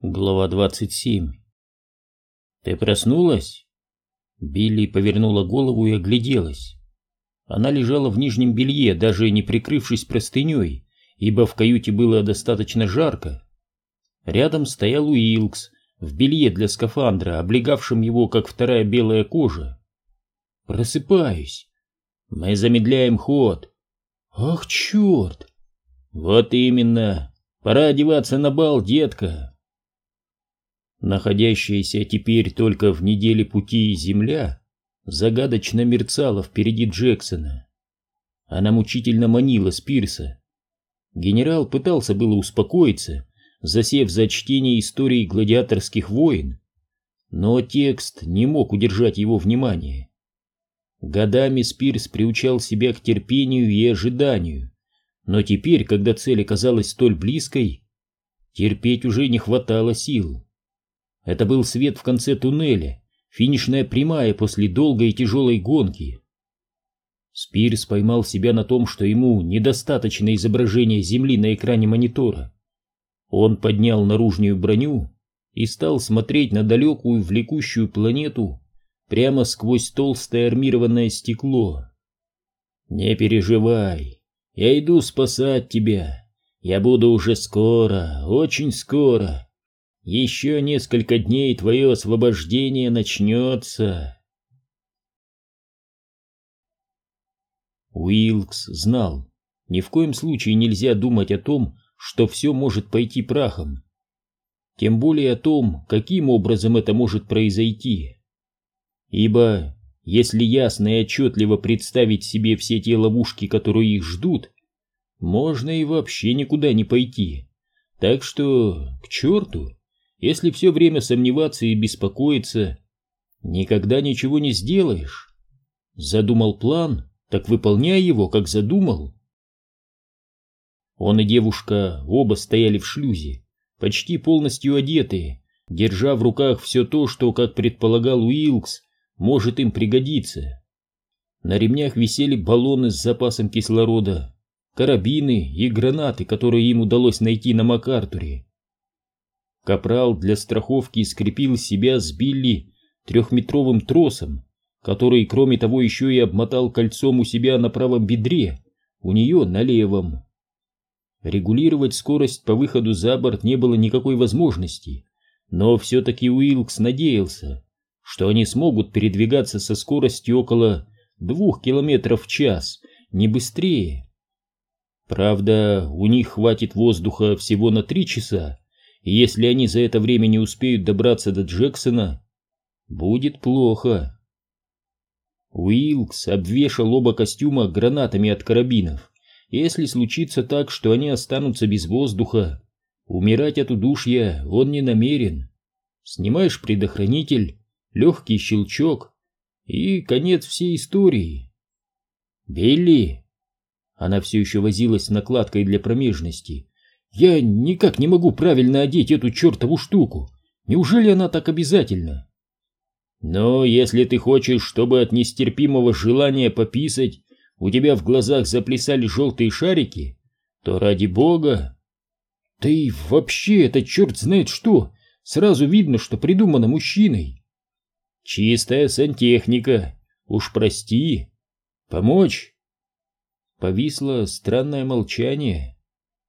Глава 27 «Ты проснулась?» Билли повернула голову и огляделась. Она лежала в нижнем белье, даже не прикрывшись простыней, ибо в каюте было достаточно жарко. Рядом стоял Уилкс в белье для скафандра, облегавшем его, как вторая белая кожа. «Просыпаюсь. Мы замедляем ход». «Ах, черт!» «Вот именно. Пора одеваться на бал, детка». Находящаяся теперь только в неделе пути земля загадочно мерцала впереди Джексона. Она мучительно манила Спирса. Генерал пытался было успокоиться, засев за чтение истории гладиаторских войн, но текст не мог удержать его внимание. Годами Спирс приучал себя к терпению и ожиданию, но теперь, когда цель оказалась столь близкой, терпеть уже не хватало сил. Это был свет в конце туннеля, финишная прямая после долгой и тяжелой гонки. Спирс поймал себя на том, что ему недостаточно изображения Земли на экране монитора. Он поднял наружную броню и стал смотреть на далекую влекущую планету прямо сквозь толстое армированное стекло. «Не переживай, я иду спасать тебя. Я буду уже скоро, очень скоро. Еще несколько дней твое освобождение начнется. Уилкс знал, ни в коем случае нельзя думать о том, что все может пойти прахом. Тем более о том, каким образом это может произойти. Ибо, если ясно и отчетливо представить себе все те ловушки, которые их ждут, можно и вообще никуда не пойти. Так что, к черту! Если все время сомневаться и беспокоиться, никогда ничего не сделаешь. Задумал план, так выполняй его, как задумал. Он и девушка оба стояли в шлюзе, почти полностью одетые, держа в руках все то, что, как предполагал Уилкс, может им пригодиться. На ремнях висели баллоны с запасом кислорода, карабины и гранаты, которые им удалось найти на МакАртуре. Капрал для страховки скрепил себя с Билли трехметровым тросом, который, кроме того, еще и обмотал кольцом у себя на правом бедре, у нее на левом. Регулировать скорость по выходу за борт не было никакой возможности, но все-таки Уилкс надеялся, что они смогут передвигаться со скоростью около двух километров в час, не быстрее. Правда, у них хватит воздуха всего на три часа, если они за это время не успеют добраться до Джексона, будет плохо. Уилкс обвешал оба костюма гранатами от карабинов. Если случится так, что они останутся без воздуха, умирать от удушья он не намерен. Снимаешь предохранитель, легкий щелчок и конец всей истории. Билли! Она все еще возилась с накладкой для промежности, я никак не могу правильно одеть эту чертову штуку. Неужели она так обязательна? Но если ты хочешь, чтобы от нестерпимого желания пописать у тебя в глазах заплясали желтые шарики, то ради бога... И вообще это черт знает что, сразу видно, что придумано мужчиной. Чистая сантехника, уж прости. Помочь? Повисло странное молчание.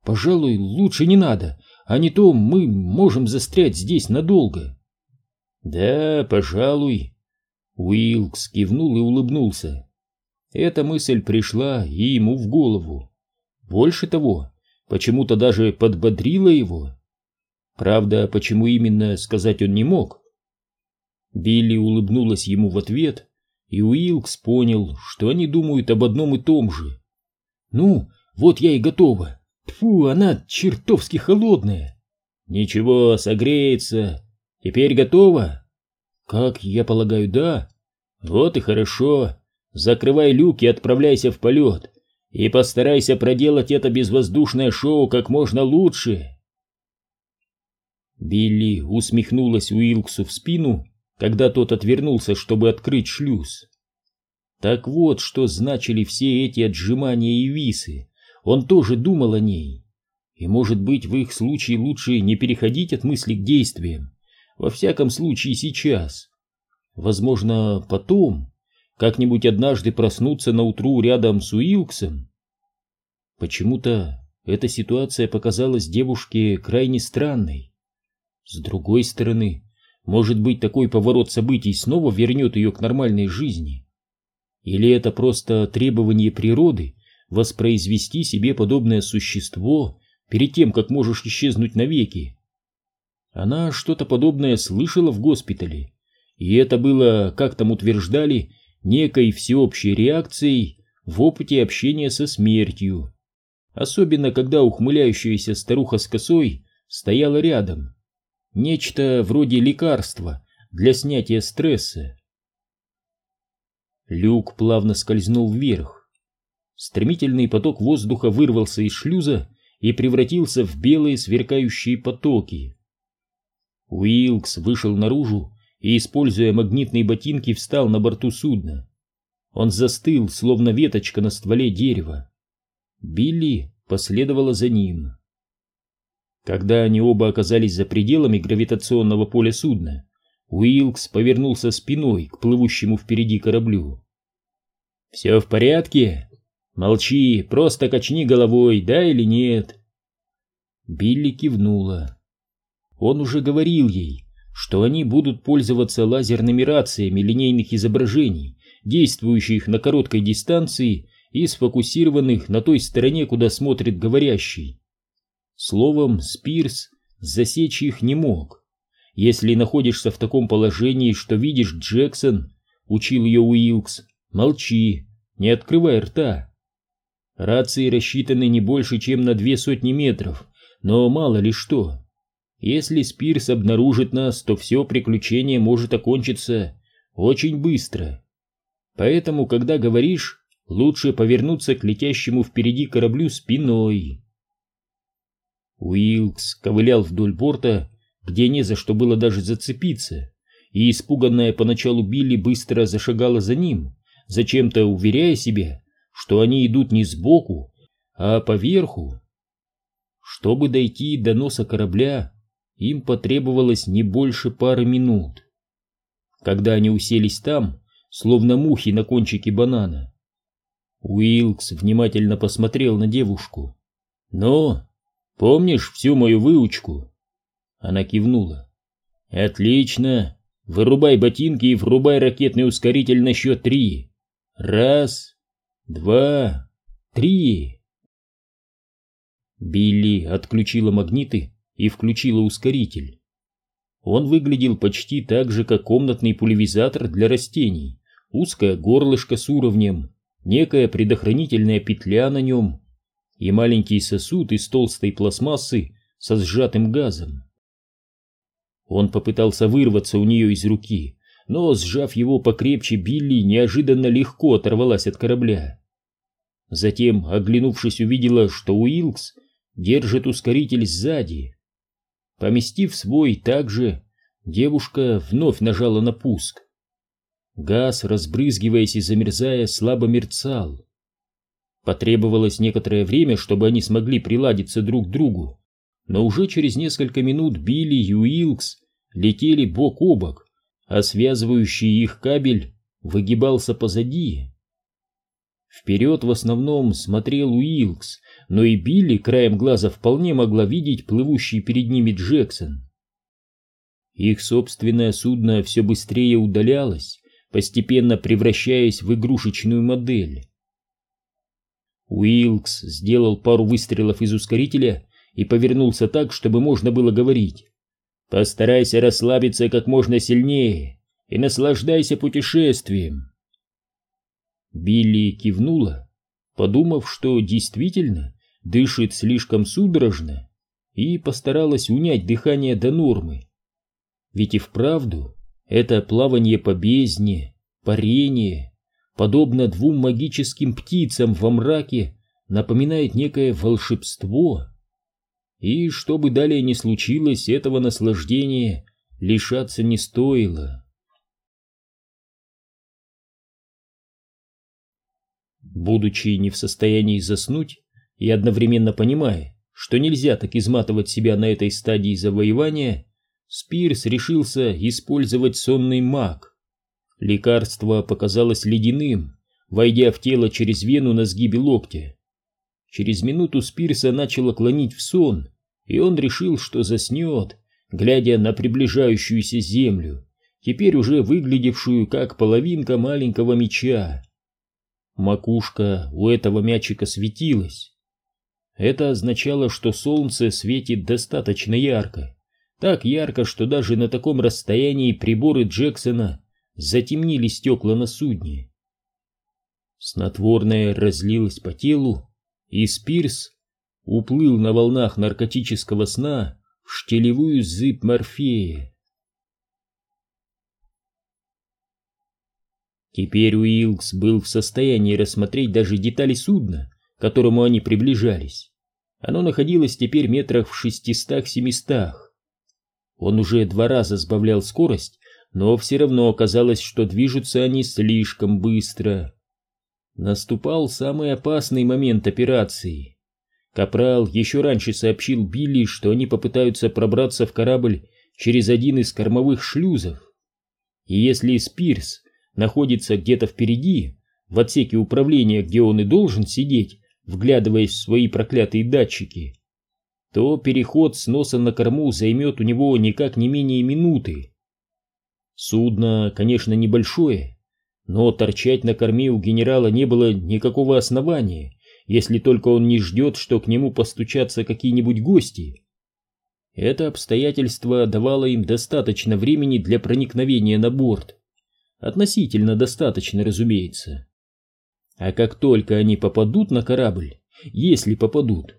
Пожалуй, лучше не надо, а не то мы можем застрять здесь надолго. Да, пожалуй. Уилкс кивнул и улыбнулся. Эта мысль пришла и ему в голову. Больше того, почему-то даже подбодрила его. Правда, почему именно, сказать он не мог. Билли улыбнулась ему в ответ, и Уилкс понял, что они думают об одном и том же. «Ну, вот я и готова. Фу, она чертовски холодная. Ничего, согреется. Теперь готова? Как, я полагаю, да. Вот и хорошо. Закрывай люк и отправляйся в полет. И постарайся проделать это безвоздушное шоу как можно лучше. Билли усмехнулась Уилксу в спину, когда тот отвернулся, чтобы открыть шлюз. Так вот, что значили все эти отжимания и висы он тоже думал о ней. И, может быть, в их случае лучше не переходить от мысли к действиям, во всяком случае сейчас. Возможно, потом, как-нибудь однажды проснуться на утру рядом с Уилксом. Почему-то эта ситуация показалась девушке крайне странной. С другой стороны, может быть, такой поворот событий снова вернет ее к нормальной жизни. Или это просто требование природы воспроизвести себе подобное существо перед тем, как можешь исчезнуть навеки? Она что-то подобное слышала в госпитале, и это было, как там утверждали, некой всеобщей реакцией в опыте общения со смертью. Особенно, когда ухмыляющаяся старуха с косой стояла рядом. Нечто вроде лекарства для снятия стресса. Люк плавно скользнул вверх. Стремительный поток воздуха вырвался из шлюза и превратился в белые сверкающие потоки. Уилкс вышел наружу и, используя магнитные ботинки, встал на борту судна. Он застыл, словно веточка на стволе дерева. Билли последовала за ним. Когда они оба оказались за пределами гравитационного поля судна, Уилкс повернулся спиной к плывущему впереди кораблю. «Все в порядке? Молчи, просто качни головой, да или нет?» Билли кивнула. Он уже говорил ей, что они будут пользоваться лазерными рациями линейных изображений, действующих на короткой дистанции и сфокусированных на той стороне, куда смотрит говорящий. Словом, Спирс засечь их не мог. Если находишься в таком положении, что видишь Джексон, учил ее Уилкс, молчи, не открывай рта. Рации рассчитаны не больше, чем на две сотни метров, но мало ли что. Если Спирс обнаружит нас, то все приключение может окончиться очень быстро. Поэтому, когда говоришь, лучше повернуться к летящему впереди кораблю спиной. Уилкс ковылял вдоль борта, где не за что было даже зацепиться, и испуганная поначалу Билли быстро зашагала за ним, зачем-то уверяя себя, что они идут не сбоку, а поверху. Чтобы дойти до носа корабля, им потребовалось не больше пары минут. Когда они уселись там, словно мухи на кончике банана, Уилкс внимательно посмотрел на девушку. «Ну, Помнишь всю мою выучку?» Она кивнула. «Отлично! Вырубай ботинки и врубай ракетный ускоритель на счет три. Раз, два, три!» Билли отключила магниты и включила ускоритель. Он выглядел почти так же, как комнатный пульверизатор для растений. Узкое горлышко с уровнем, некая предохранительная петля на нем и маленький сосуд из толстой пластмассы со сжатым газом. Он попытался вырваться у нее из руки, но, сжав его покрепче, Билли неожиданно легко оторвалась от корабля. Затем, оглянувшись, увидела, что Уилкс держит ускоритель сзади. Поместив свой также, девушка вновь нажала на пуск. Газ, разбрызгиваясь и замерзая, слабо мерцал. Потребовалось некоторое время, чтобы они смогли приладиться друг к другу, но уже через несколько минут Билли и Уилкс летели бок о бок, а связывающий их кабель выгибался позади. Вперед в основном смотрел Уилкс, но и Билли краем глаза вполне могла видеть плывущий перед ними Джексон. Их собственное судно все быстрее удалялось, постепенно превращаясь в игрушечную модель. Уилкс сделал пару выстрелов из ускорителя и повернулся так, чтобы можно было говорить. «Постарайся расслабиться как можно сильнее и наслаждайся путешествием». Билли кивнула, подумав, что действительно дышит слишком судорожно, и постаралась унять дыхание до нормы. Ведь и вправду это плавание по бездне, парение, подобно двум магическим птицам во мраке, напоминает некое волшебство. И что бы далее ни случилось, этого наслаждения лишаться не стоило. Будучи не в состоянии заснуть и одновременно понимая, что нельзя так изматывать себя на этой стадии завоевания, Спирс решился использовать сонный маг. Лекарство показалось ледяным, войдя в тело через вену на сгибе локтя. Через минуту Спирса начало клонить в сон, и он решил, что заснет, глядя на приближающуюся землю, теперь уже выглядевшую как половинка маленького меча. Макушка у этого мячика светилась. Это означало, что солнце светит достаточно ярко, так ярко, что даже на таком расстоянии приборы Джексона затемнили стекла на судне. Снотворное разлилось по телу, и Спирс уплыл на волнах наркотического сна в штилевую зыбь морфея. Теперь Уилкс был в состоянии рассмотреть даже детали судна, к которому они приближались. Оно находилось теперь метрах в шестистах-семистах. Он уже два раза сбавлял скорость, но все равно оказалось, что движутся они слишком быстро. Наступал самый опасный момент операции. Капрал еще раньше сообщил Билли, что они попытаются пробраться в корабль через один из кормовых шлюзов. И если Спирс находится где-то впереди, в отсеке управления, где он и должен сидеть, вглядываясь в свои проклятые датчики, то переход с носа на корму займет у него никак не менее минуты. Судно, конечно, небольшое, но торчать на корме у генерала не было никакого основания, если только он не ждет, что к нему постучатся какие-нибудь гости. Это обстоятельство давало им достаточно времени для проникновения на борт. Относительно достаточно, разумеется. А как только они попадут на корабль, если попадут,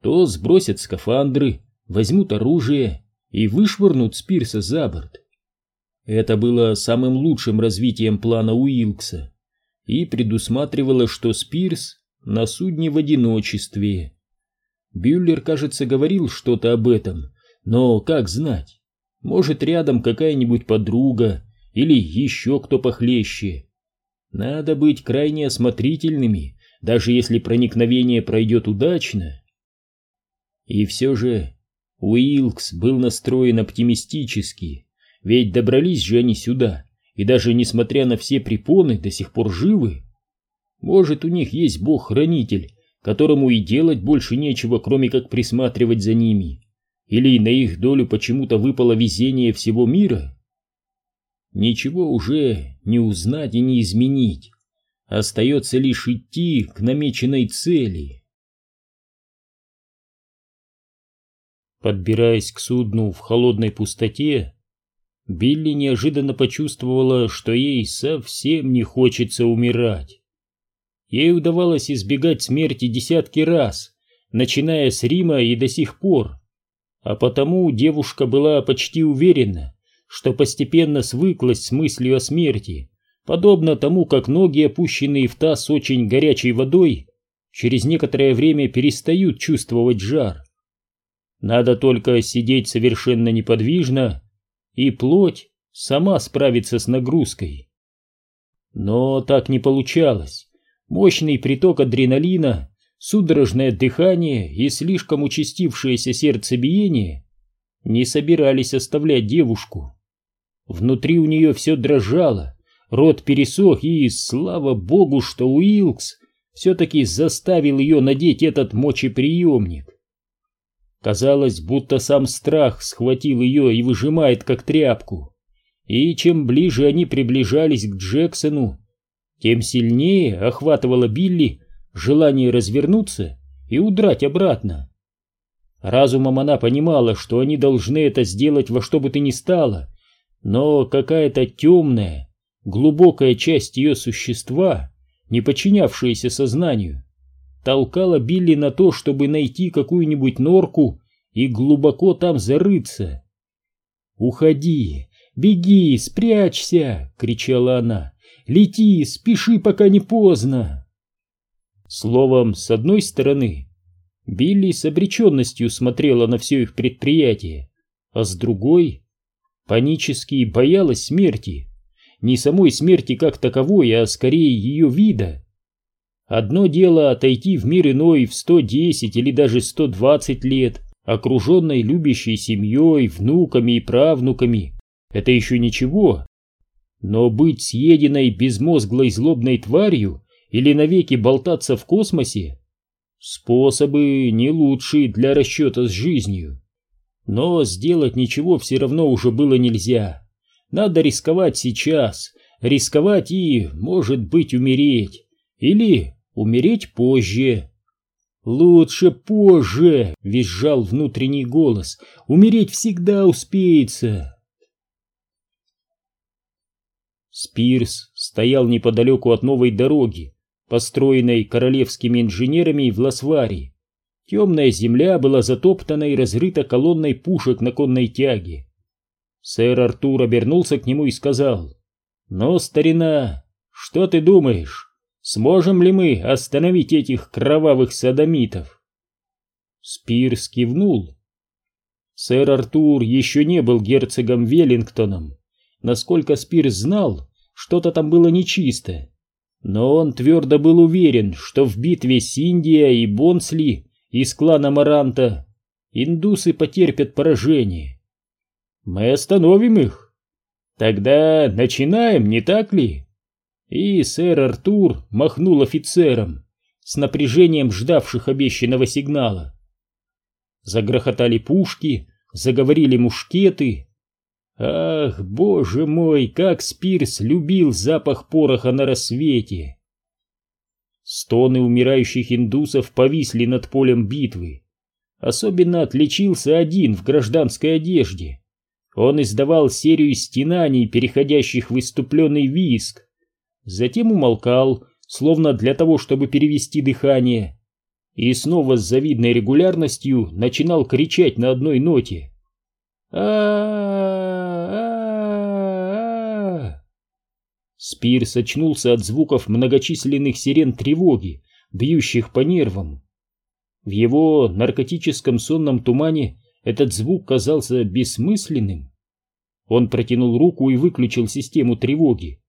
то сбросят скафандры, возьмут оружие и вышвырнут Спирса за борт. Это было самым лучшим развитием плана Уилкса и предусматривало, что Спирс на судне в одиночестве. Бюллер, кажется, говорил что-то об этом, но как знать? Может, рядом какая-нибудь подруга или еще кто похлеще. Надо быть крайне осмотрительными, даже если проникновение пройдет удачно. И все же Уилкс был настроен оптимистически, ведь добрались же они сюда, и даже несмотря на все препоны, до сих пор живы. Может, у них есть бог-хранитель, которому и делать больше нечего, кроме как присматривать за ними. Или на их долю почему-то выпало везение всего мира? Ничего уже не узнать и не изменить. Остается лишь идти к намеченной цели. Подбираясь к судну в холодной пустоте, Билли неожиданно почувствовала, что ей совсем не хочется умирать. Ей удавалось избегать смерти десятки раз, начиная с Рима и до сих пор, а потому девушка была почти уверена, что постепенно свыклась с мыслью о смерти, подобно тому, как ноги, опущенные в таз очень горячей водой, через некоторое время перестают чувствовать жар. Надо только сидеть совершенно неподвижно, и плоть сама справится с нагрузкой. Но так не получалось. Мощный приток адреналина, судорожное дыхание и слишком участившееся сердцебиение не собирались оставлять девушку. Внутри у нее все дрожало, рот пересох, и, слава богу, что Уилкс все-таки заставил ее надеть этот мочеприемник. Казалось, будто сам страх схватил ее и выжимает как тряпку. И чем ближе они приближались к Джексону, тем сильнее охватывало Билли желание развернуться и удрать обратно. Разумом она понимала, что они должны это сделать во что бы то ни стало, но какая-то темная, глубокая часть ее существа, не подчинявшаяся сознанию, толкала Билли на то, чтобы найти какую-нибудь норку и глубоко там зарыться. «Уходи! Беги! Спрячься!» — кричала она. «Лети! Спеши, пока не поздно!» Словом, с одной стороны, Билли с обреченностью смотрела на все их предприятие, а с другой — панически боялась смерти. Не самой смерти как таковой, а скорее ее вида. Одно дело отойти в мир иной в 110 или даже 120 лет, окруженной любящей семьей, внуками и правнуками. Это еще ничего. Но быть съеденной безмозглой злобной тварью или навеки болтаться в космосе — способы не лучшие для расчета с жизнью. Но сделать ничего все равно уже было нельзя. Надо рисковать сейчас, рисковать и, может быть, умереть. Или умереть позже. «Лучше позже!» — визжал внутренний голос. «Умереть всегда успеется!» Спирс стоял неподалеку от новой дороги, построенной королевскими инженерами в Ласваре. Темная земля была затоптана и разрыта колонной пушек на конной тяге. Сэр Артур обернулся к нему и сказал, «Ну, старина, что ты думаешь?» Сможем ли мы остановить этих кровавых садомитов? Спирс кивнул. Сэр Артур еще не был герцогом Веллингтоном. Насколько Спирс знал, что-то там было нечисто. Но он твердо был уверен, что в битве с Индией и Бонсли из клана Маранта индусы потерпят поражение. Мы остановим их. Тогда начинаем, не так ли? И сэр Артур махнул офицерам, с напряжением ждавших обещанного сигнала. Загрохотали пушки, заговорили мушкеты. Ах, боже мой, как Спирс любил запах пороха на рассвете! Стоны умирающих индусов повисли над полем битвы. Особенно отличился один в гражданской одежде. Он издавал серию стенаний, переходящих в иступленный виск затем умолкал, словно для того, чтобы перевести дыхание, и снова с завидной регулярностью начинал кричать на одной ноте. а Спирс очнулся от звуков многочисленных сирен тревоги, бьющих по нервам. В его наркотическом сонном тумане этот звук казался бессмысленным. Он протянул руку и выключил систему тревоги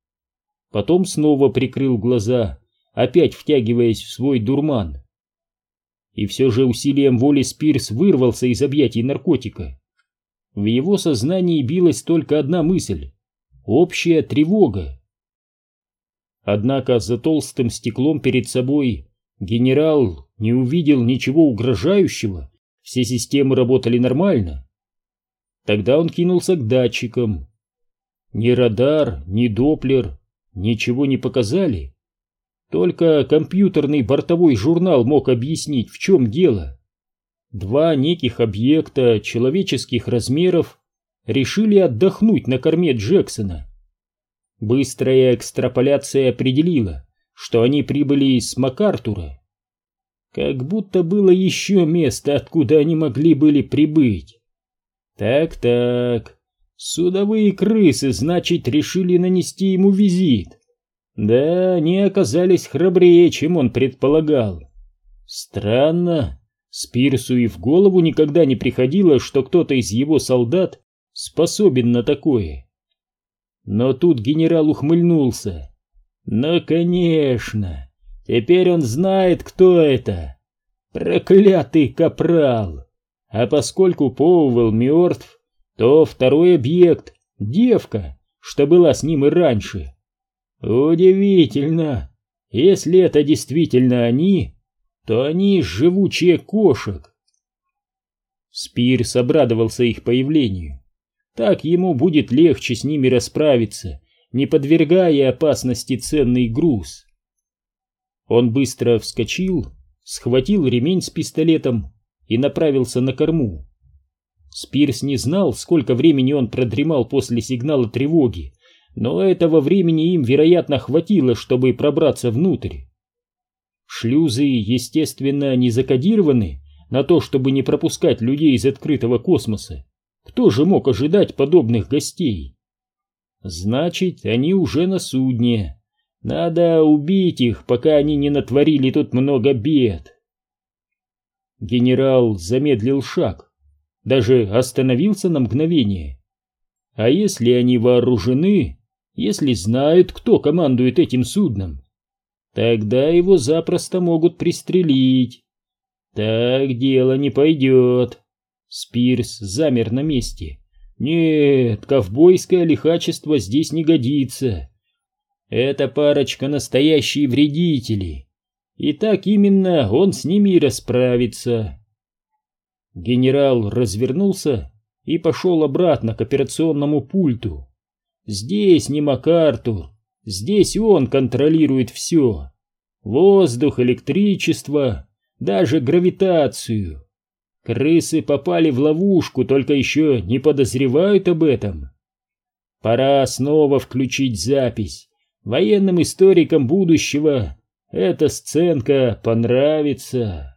потом снова прикрыл глаза, опять втягиваясь в свой дурман. И все же усилием воли Спирс вырвался из объятий наркотика. В его сознании билась только одна мысль — общая тревога. Однако за толстым стеклом перед собой генерал не увидел ничего угрожающего, все системы работали нормально. Тогда он кинулся к датчикам. Ни радар, ни доплер, ничего не показали. Только компьютерный бортовой журнал мог объяснить, в чем дело. Два неких объекта человеческих размеров решили отдохнуть на корме Джексона. Быстрая экстраполяция определила, что они прибыли из МакАртура. Как будто было еще место, откуда они могли были прибыть. Так-так, Судовые крысы, значит, решили нанести ему визит. Да, они оказались храбрее, чем он предполагал. Странно, Спирсу и в голову никогда не приходило, что кто-то из его солдат способен на такое. Но тут генерал ухмыльнулся. Ну, конечно, теперь он знает, кто это. Проклятый капрал. А поскольку Поуэлл мертв, то второй объект — девка, что была с ним и раньше. Удивительно. Если это действительно они, то они живучие кошек. Спирс обрадовался их появлению. Так ему будет легче с ними расправиться, не подвергая опасности ценный груз. Он быстро вскочил, схватил ремень с пистолетом и направился на корму. Спирс не знал, сколько времени он продремал после сигнала тревоги, но этого времени им, вероятно, хватило, чтобы пробраться внутрь. Шлюзы, естественно, не закодированы на то, чтобы не пропускать людей из открытого космоса. Кто же мог ожидать подобных гостей? Значит, они уже на судне. Надо убить их, пока они не натворили тут много бед. Генерал замедлил шаг даже остановился на мгновение. А если они вооружены, если знают, кто командует этим судном? Тогда его запросто могут пристрелить. Так дело не пойдет. Спирс замер на месте. Нет, ковбойское лихачество здесь не годится. Эта парочка настоящие вредители. И так именно он с ними и расправится. Генерал развернулся и пошел обратно к операционному пульту. Здесь не МакАртур, здесь он контролирует все. Воздух, электричество, даже гравитацию. Крысы попали в ловушку, только еще не подозревают об этом. Пора снова включить запись. Военным историкам будущего эта сценка понравится.